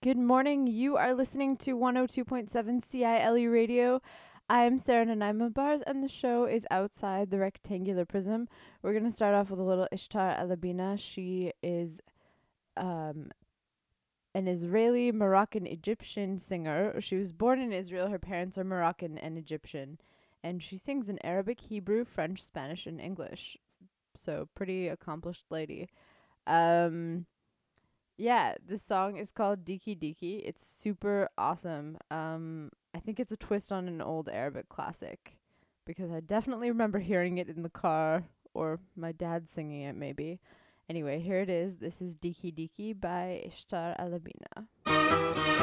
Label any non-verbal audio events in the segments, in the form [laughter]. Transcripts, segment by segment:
Good morning. You are listening to 102.7 CILU radio. I'm Sarah Nanaima Bars, and the show is outside the rectangular prism. We're going to start off with a little Ishtar Alabina. She is um, an Israeli Moroccan Egyptian singer. She was born in Israel. Her parents are Moroccan and Egyptian. And she sings in Arabic, Hebrew, French, Spanish, and English. So, pretty accomplished lady. Um, yeah, this song is called Diki Diki. It's super awesome. Um, I think it's a twist on an old Arabic classic because I definitely remember hearing it in the car or my dad singing it maybe. Anyway, here it is. This is Diki Diki by Ishtar Alabina.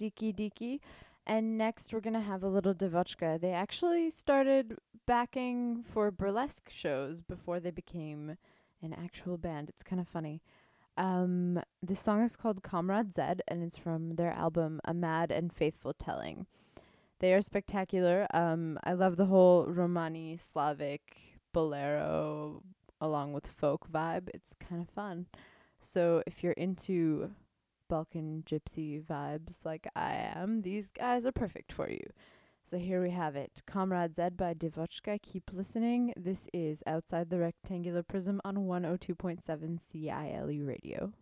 Diki Diki. And next, we're going to have a little DeVotchKa. They actually started backing for burlesque shows before they became an actual band. It's kind of funny. Um, this song is called Comrade Zed, and it's from their album A Mad and Faithful Telling. They are spectacular. Um, I love the whole Romani Slavic bolero along with folk vibe. It's kind of fun. So if you're into Balkan gypsy vibes like I am, these guys are perfect for you. So here we have it. Comrade Z by DeVotchKa. Keep listening. This is Outside the Rectangular Prism on 102.7 CILU Radio.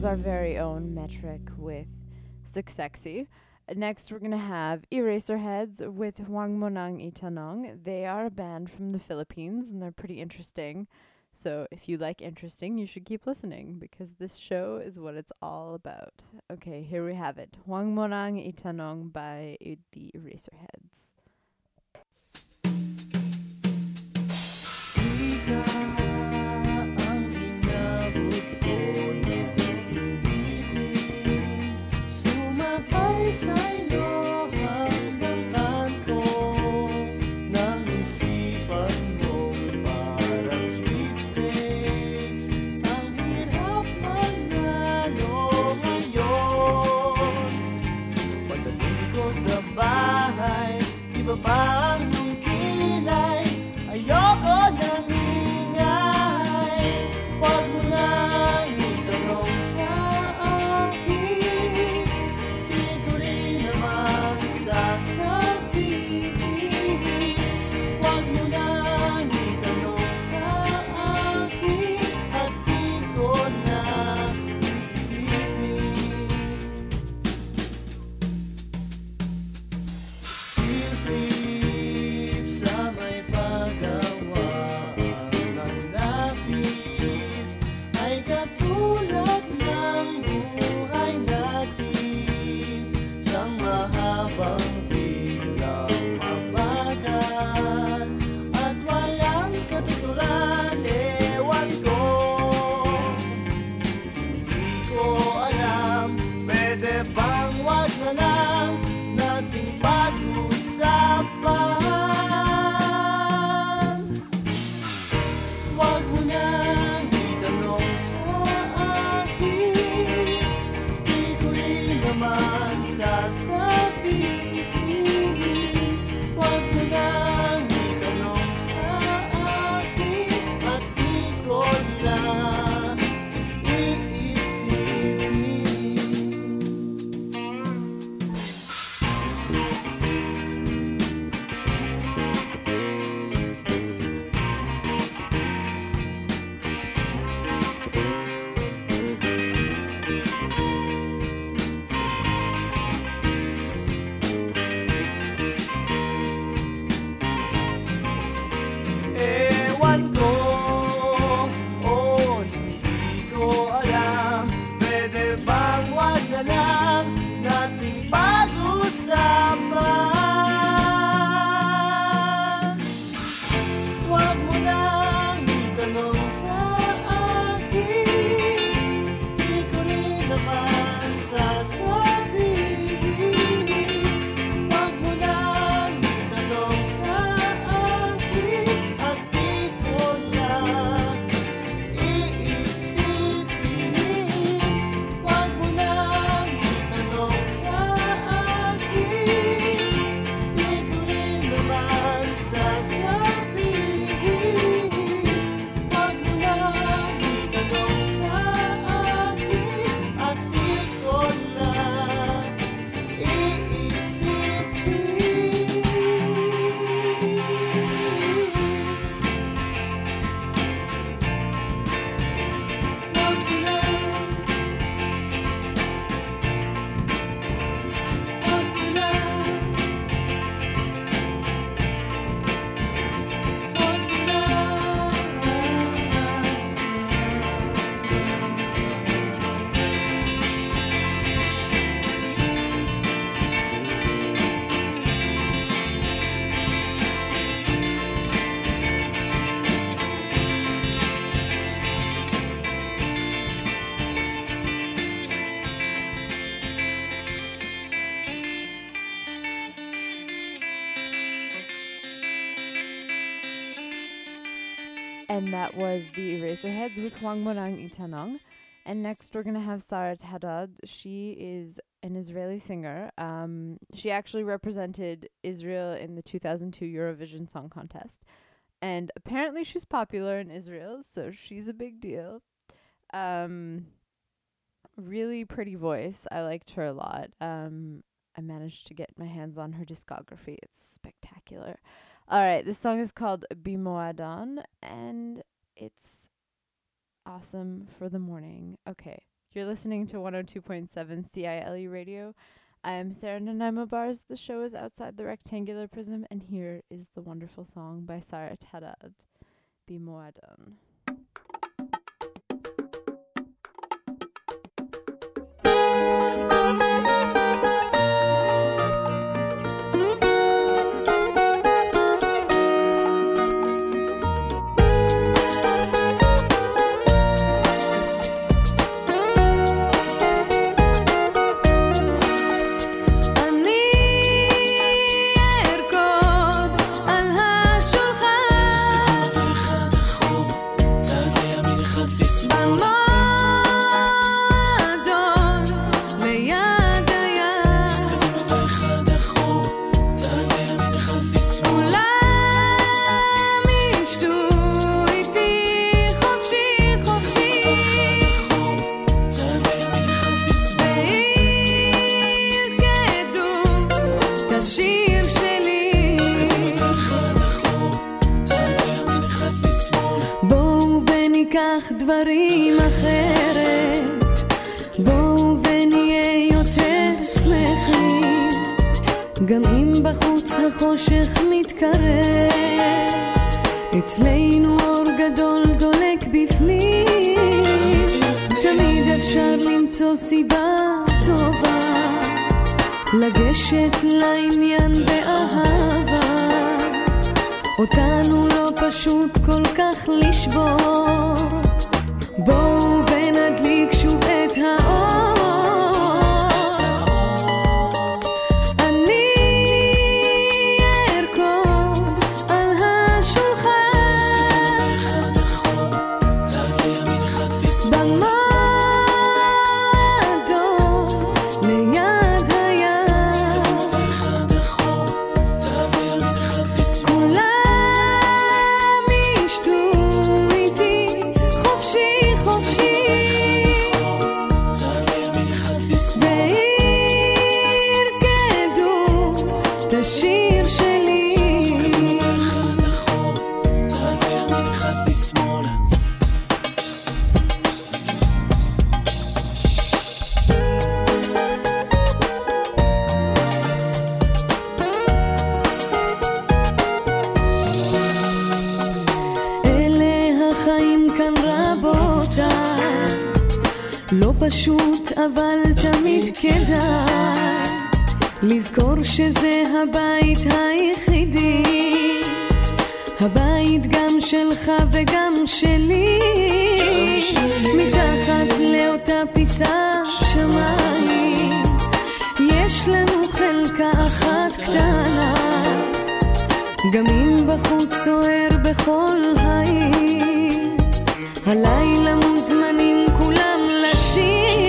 Was our very own metric with Succexy. Next, we're going to have Eraserheads with Huwag Mo Nang Itanong. They are a band from the Philippines and they're pretty interesting. So, if you like interesting, you should keep listening because this show is what it's all about. Okay, here we have it Huwag Mo Nang Itanong by the Eraserheads. And that was the Eraserheads with Huwag Mo Nang Itanong. And next we're gonna have Sarah Haddad. She is an Israeli singer. Um, she actually represented Israel in the 2002 Eurovision Song Contest, and apparently she's popular in Israel, so she's a big deal. Um, really pretty voice. I liked her a lot. Um, I managed to get my hands on her discography. It's spectacular. All right, this song is called Bimoadon, and it's awesome for the morning. Okay, You're listening to 102.7 CILU radio. I am Sarah Nanaima Bars. The show is outside the rectangular prism, and here is the wonderful song by Sarah Haddad, Bimoadon. פשוט, אבל תמיד כדאי לזכור שזה הבית היחידי, הבית גם שלך וגם שלי, מתחת לאותה פיסה שמיים, יש לנו חלקה אחת קטנה, גם אם בחוץ סוער בכל העיר, הלילה מוזמנים she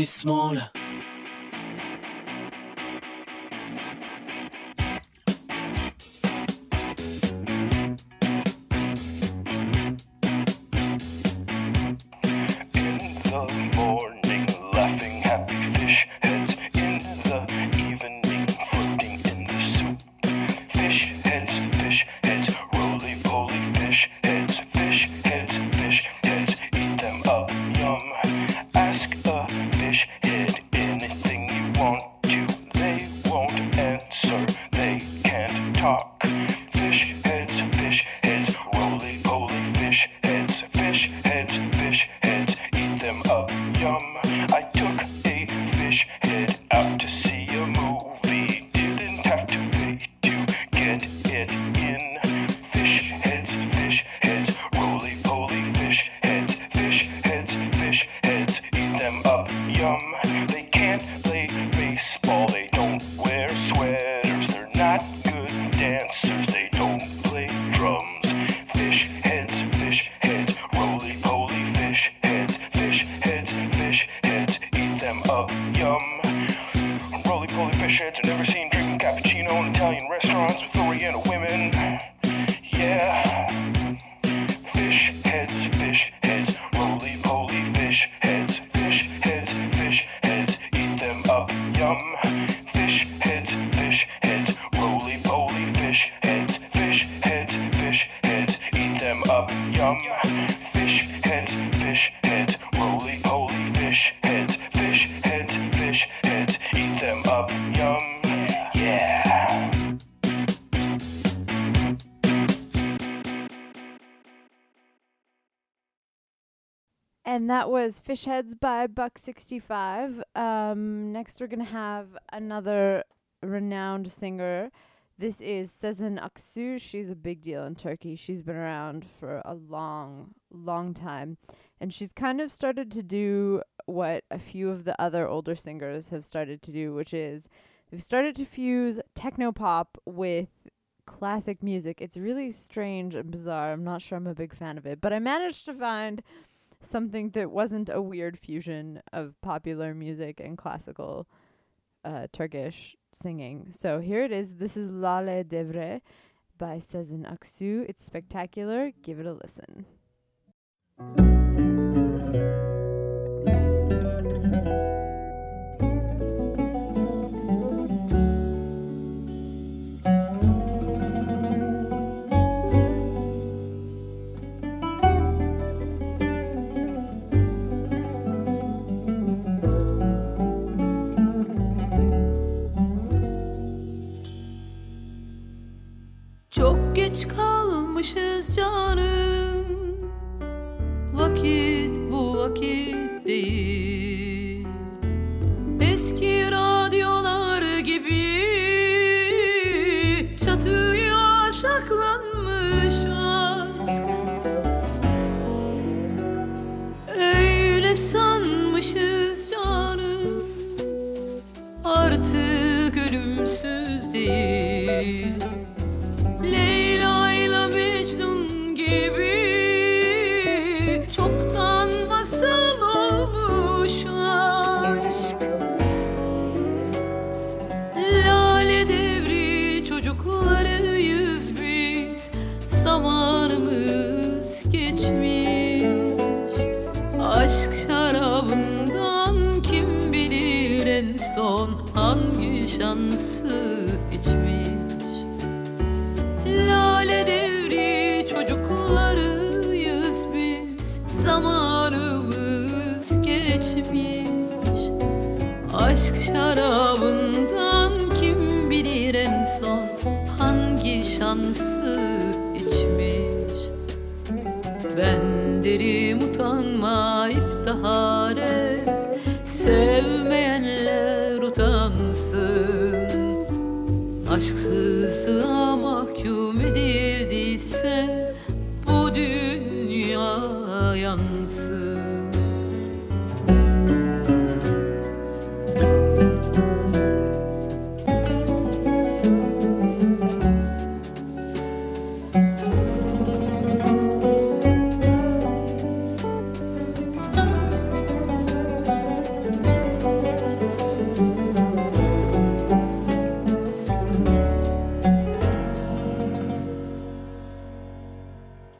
glissement là. dumb. That was Fish Heads by Buck 65. Um, next, we're going to have another renowned singer. This is Sezen Aksu. She's a big deal in Turkey. She's been around for a long, long time. And she's kind of started to do what a few of the other older singers have started to do, which is they've started to fuse techno pop with classic music. It's really strange and bizarre. I'm not sure I'm a big fan of it, but I managed to find something that wasn't a weird fusion of popular music and classical uh, Turkish singing. So here it is. This is Lale Devri by Sezen Aksu. It's spectacular. Give it a listen. Geç kalmışız canım. Vakit bu vakit değil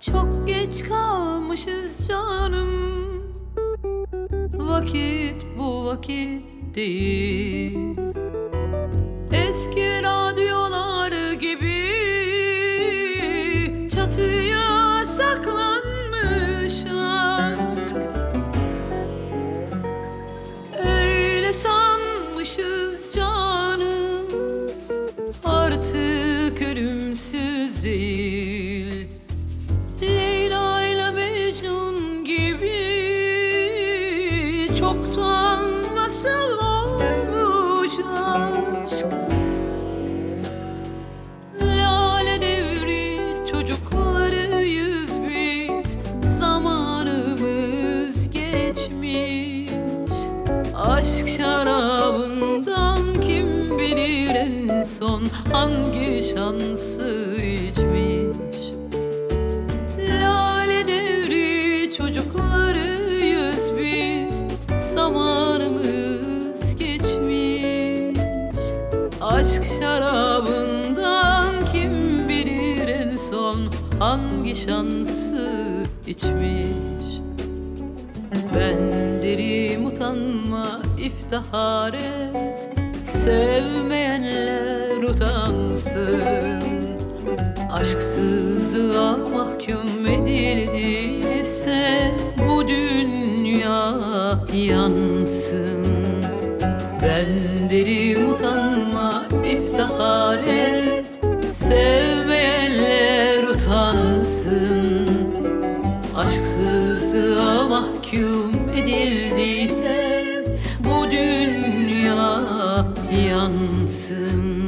Çok geç kalmışız canım. Vakit bu vakit değil içmiş Ben derim utanma iftihar et. Sevmeyenler utansın. Aşksızlığa mahkum edildiyse Aşksızlığa mahkum edildiyse bu dünya yansın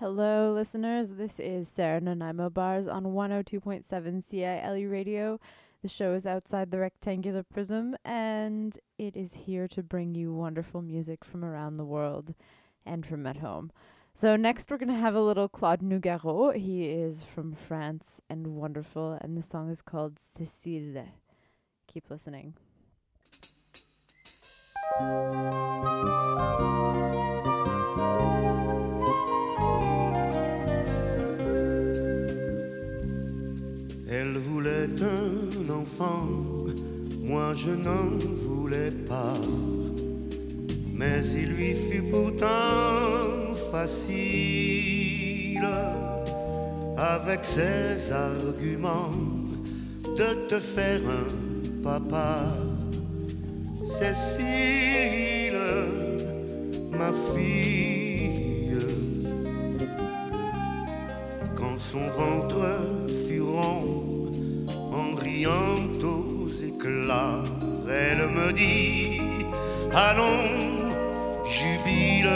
Hello, listeners. This is Sara Nanaimo Bars on 102.7 CILU Radio. The show is outside the rectangular prism, and it is here to bring you wonderful music from around the world and from at home. So, next, we're going to have a little Claude Nougaro. He is from France and wonderful, and the song is called Cécile. Keep listening. [laughs] moi je n'en voulais pas. Mais il lui fut pourtant facile, avec ses arguments, de te faire un papa. Cécile, ma fille, quand son ventre allons, jubile,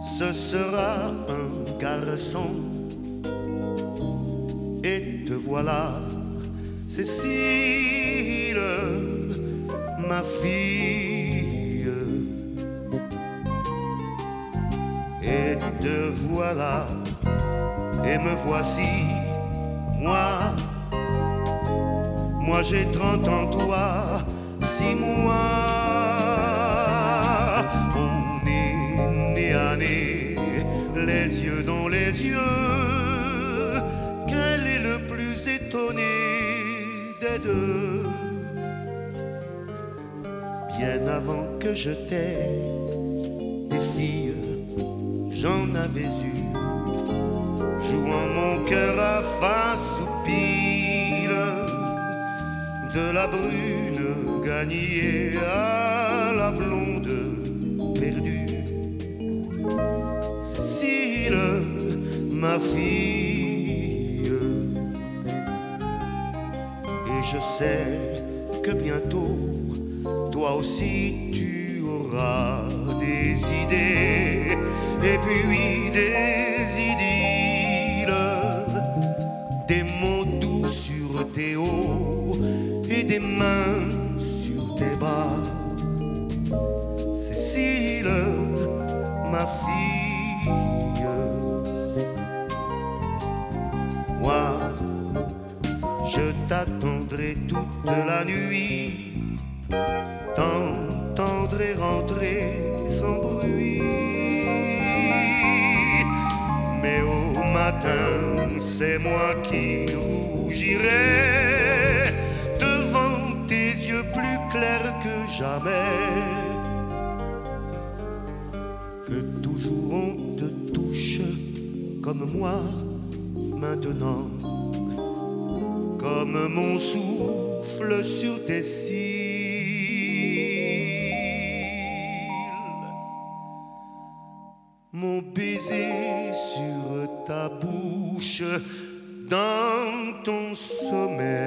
ce sera un garçon. Et te voilà, Cécile, ma fille. Et te voilà, et me voici, moi. Moi j'ai trente ans, toi, mois. On est né à nez, les yeux dans les yeux. Quel est le plus étonné des deux? Bien avant que je t'aie, des filles, j'en avais eu jouant mon cœur à face ou pile, de la brune gagnée à la blonde perdue. Cécile, ma fille, et je sais que bientôt, toi aussi tu auras des idées, et puis des idylles, des mots doux sur tes hauts et des mains moi, je t'attendrai toute la nuit, t'entendrai rentrer sans bruit. Mais au matin, c'est moi qui rougirai devant tes yeux plus clairs que jamais. Comme moi maintenant, comme mon souffle sur tes cils. Mon baiser sur ta bouche dans ton sommeil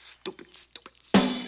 Stupid, stupid, stupid.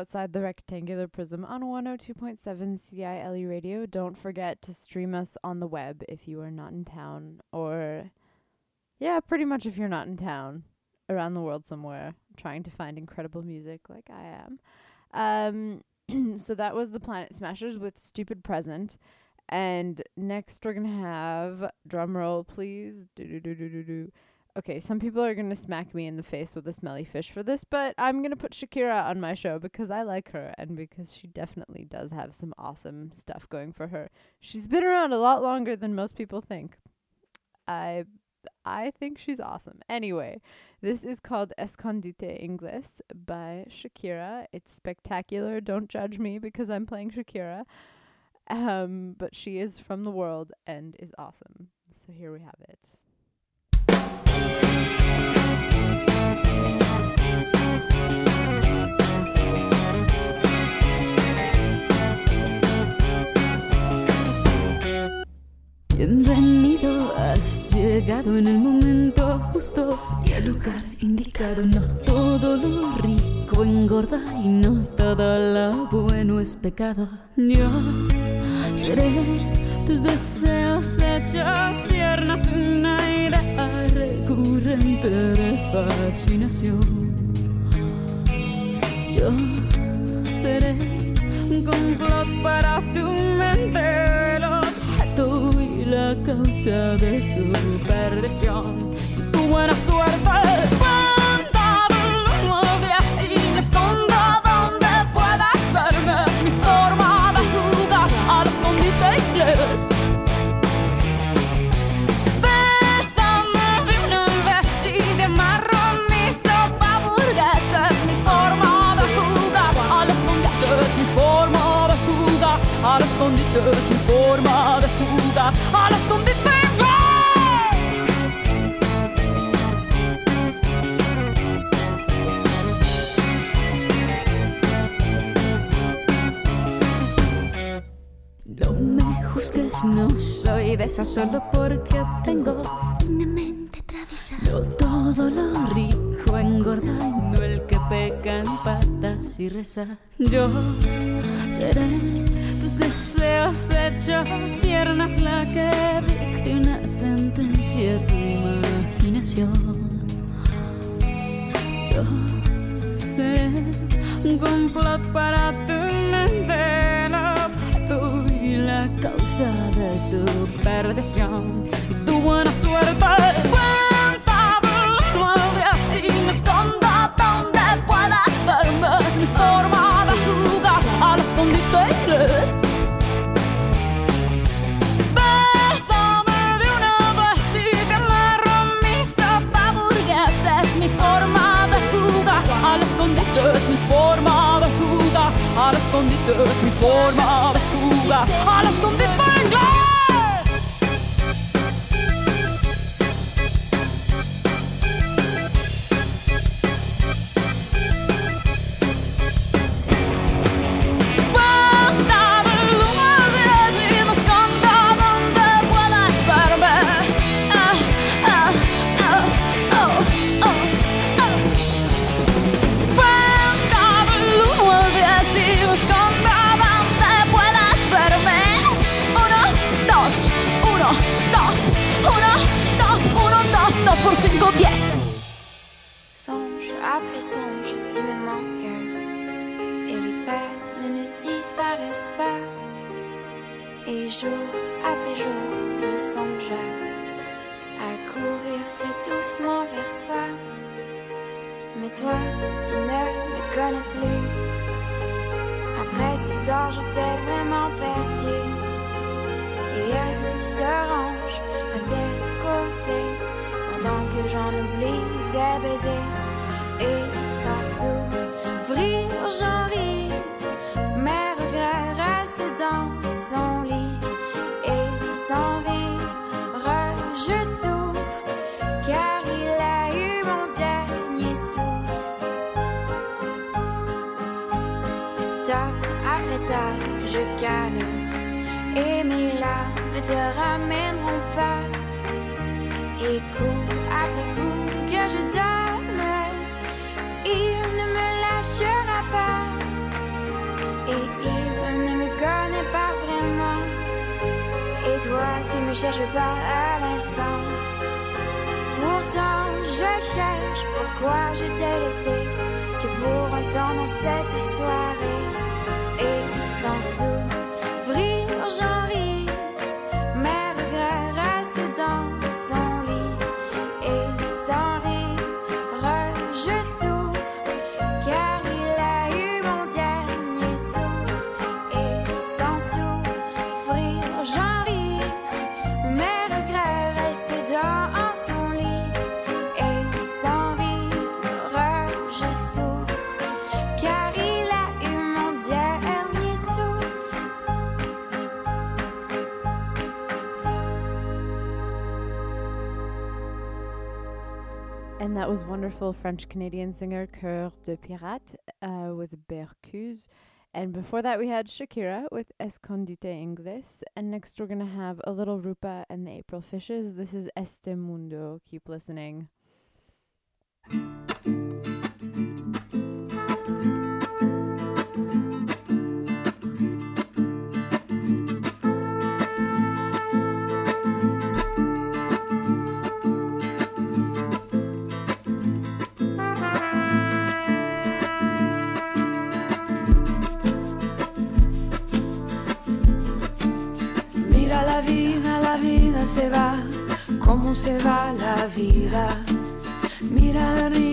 Outside the Rectangular Prism on 102.7 CILU Radio. Don't forget to stream us on the web if you are not in town, or, yeah, pretty much if you're not in town, around the world somewhere, trying to find incredible music like I am. Um, [clears throat] so that was the Planet Smashers with Stupid Present. And next we're gonna have drum roll, please. Okay, some people are gonna smack me in the face with a smelly fish for this, but I'm gonna put Shakira on my show because I like her and because she definitely does have some awesome stuff going for her. She's been around a lot longer than most people think. I I think she's awesome. Anyway, this is called Escondite Ingles by Shakira. It's spectacular. Don't judge me because I'm playing Shakira. Um, but she is from the world and is awesome. So here we have it. Bienvenido, has llegado en el momento justo y al lugar indicado. No todo lo rico engorda y no todo lo bueno es pecado. Yo seré tus deseos hechos piernas, idea recurrente de fascinación. Yo seré un complot para tu mente, el objeto y la causa de tu perdición. Tu buena suerte. Juzgues, no soy de esas solo porque tengo Una mente traviesa. no todo lo rico engorda y no el que peca en patas y reza. Yo seré tus deseos hechos piernas la que dicte una sentencia a tu imaginación. Yo seré un complot para tu mente, causa de tu perdición y tu buena suerte. Cuenta del nueve así me escondo donde puedas verme. Es mi forma de jugar al escondite inglés. Bésame de una vez y te amarro mi sopa burguesa. Es mi forma de jugar al escondite. Es mi forma de jugar al escondite. Es mi forma de Alles um den te ramèneront pas. Et coup après coup que je donne, il ne me lâchera pas. Et il ne me connaît pas vraiment. Et toi, tu me cherches pas à l'instant. Pourtant, je cherche pourquoi je t'ai laissé. Que pour entendre cette soirée? wonderful French Canadian singer Coeur de Pirate uh, with Berceuse. And before that, we had Shakira with Escondite Ingles. And next, we're going to have a little Rupa and the April Fishes. This is Este Mundo. Keep listening. se va, cómo se va la vida. Mira arriba.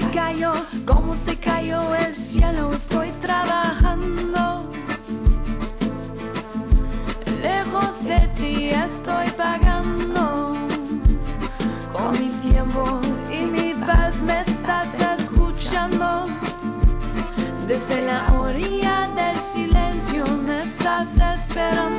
se cayó, cómo se cayó el cielo, estoy trabajando. Lejos de ti estoy pagando con mi tiempo y mi paz me estás escuchando. Desde la orilla del silencio me estás esperando.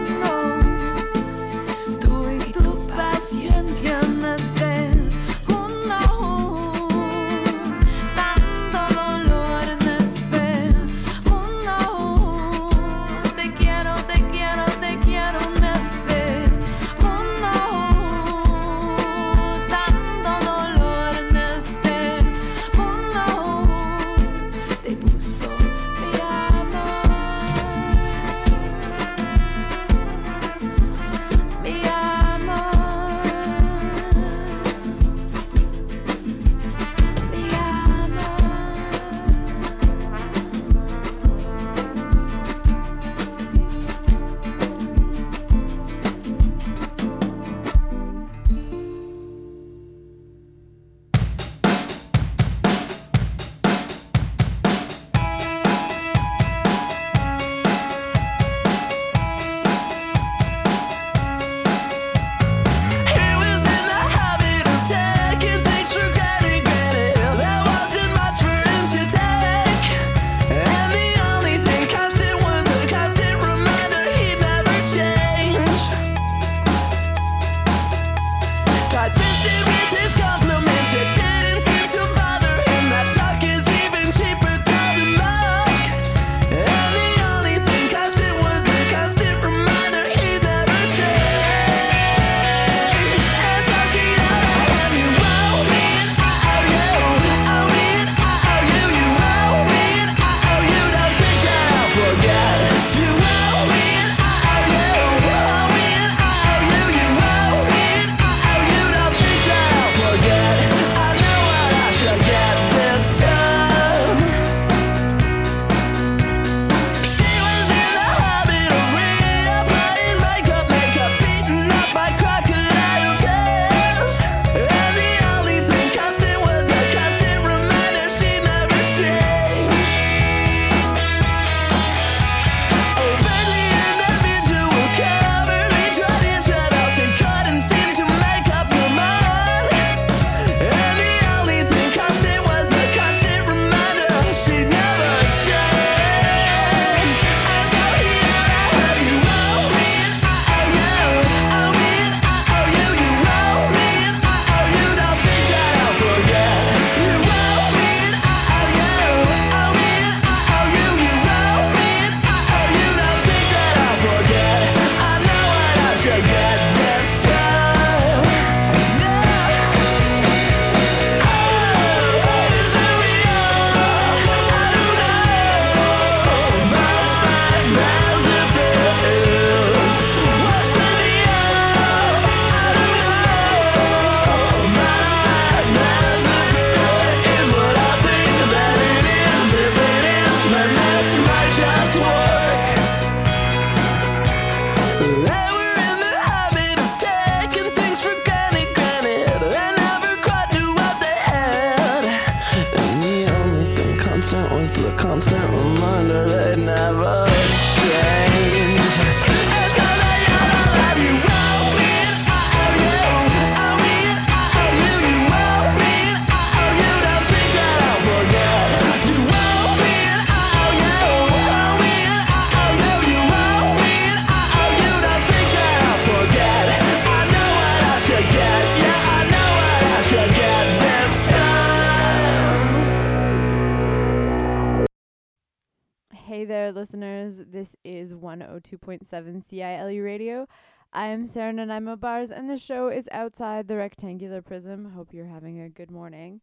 102.7 CILU Radio. I am Sara Nanaimo Bars, and the show is Outside the Rectangular Prism. Hope you're having a good morning.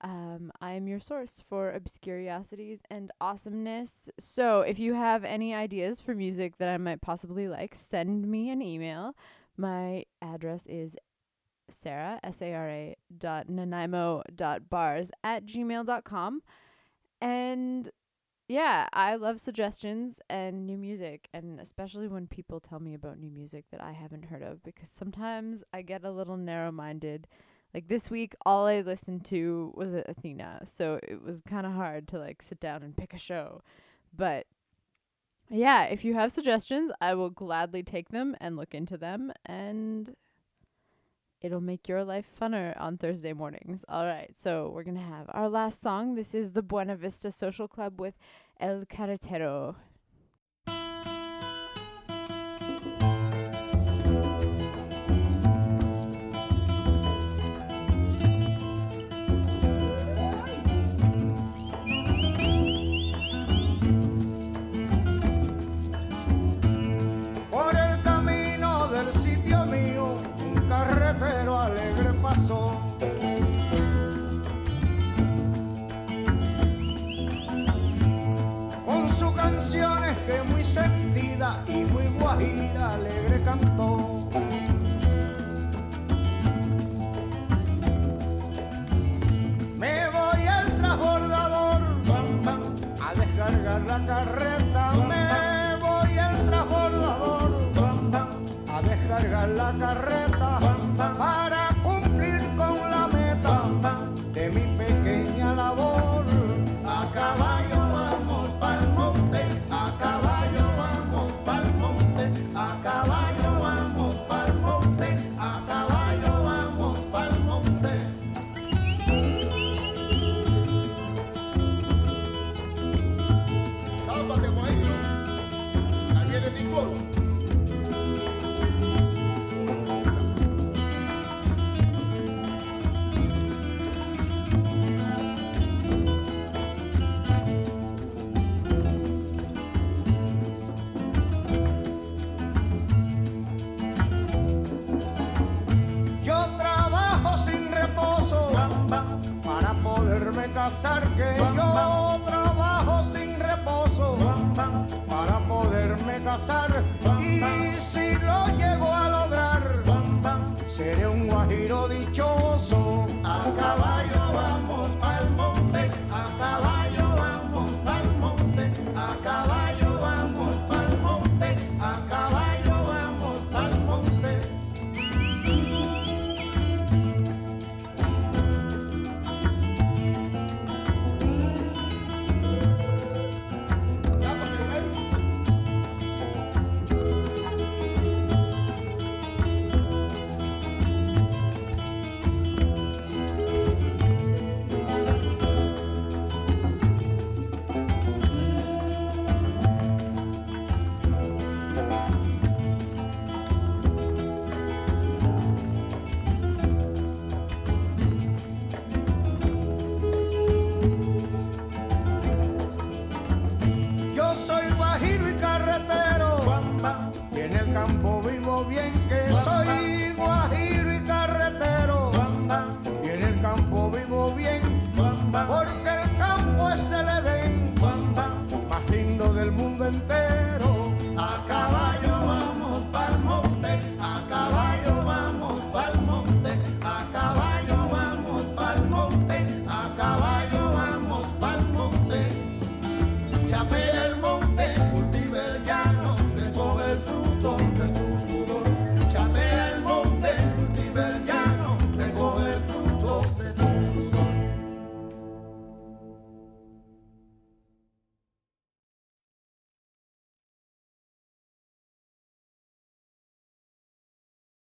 Um, I am your source for obscuriosities and awesomeness. So, if you have any ideas for music that I might possibly like, send me an email. My address is sara, S-A-R-A dot nanaimo dot bars at gmail dot com. And yeah, I love suggestions and new music, and especially when people tell me about new music that I haven't heard of, because sometimes I get a little narrow minded. Like this week, all I listened to was Athena, so it was kind of hard to like sit down and pick a show. But yeah, if you have suggestions, I will gladly take them and look into them, and it'll make your life funner on Thursday mornings. All right, so we're gonna have our last song. This is the Buena Vista Social Club with El Carretero. Que yo trabajo sin reposo para poderme casar. Y si lo llego a lograr, seré un guajiro dichoso.